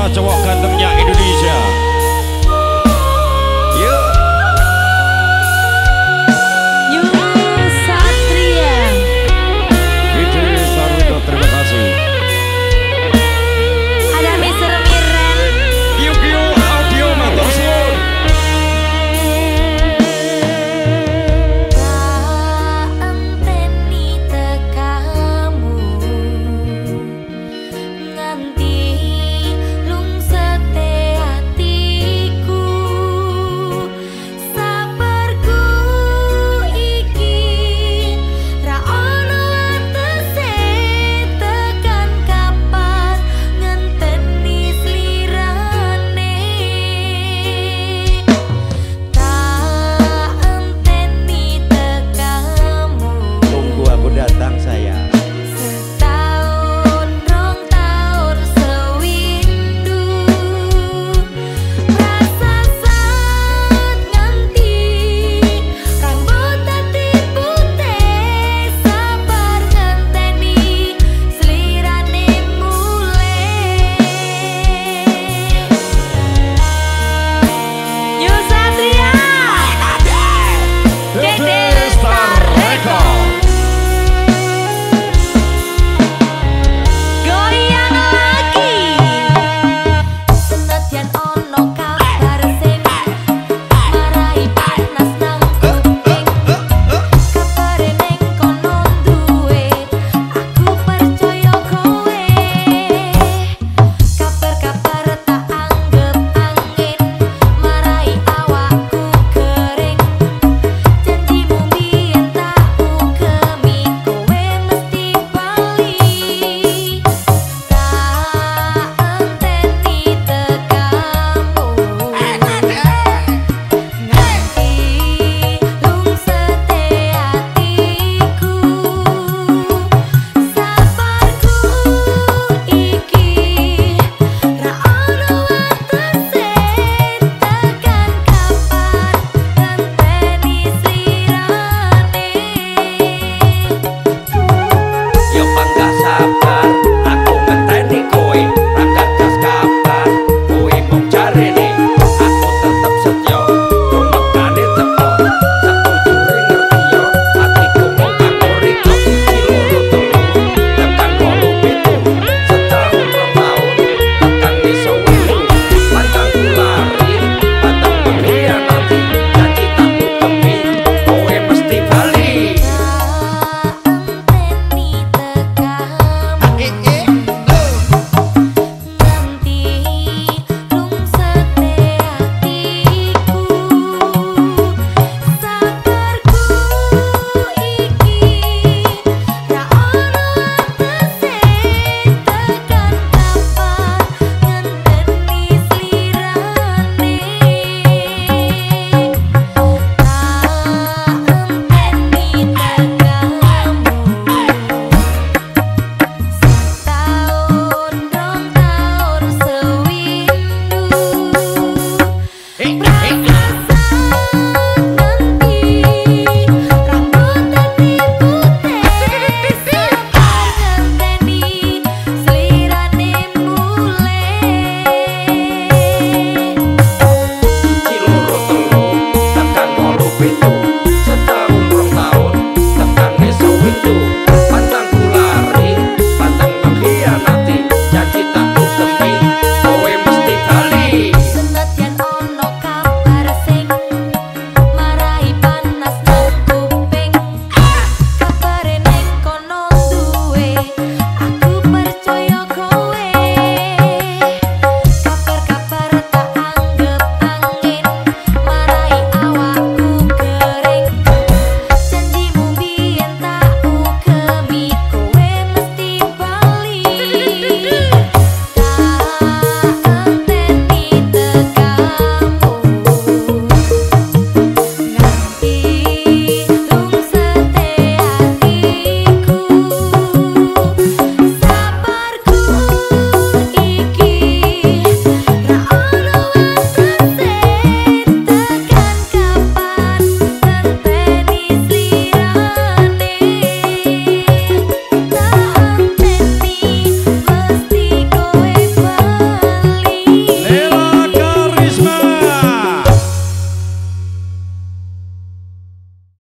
cowok-cowok gantengnya Indonesia.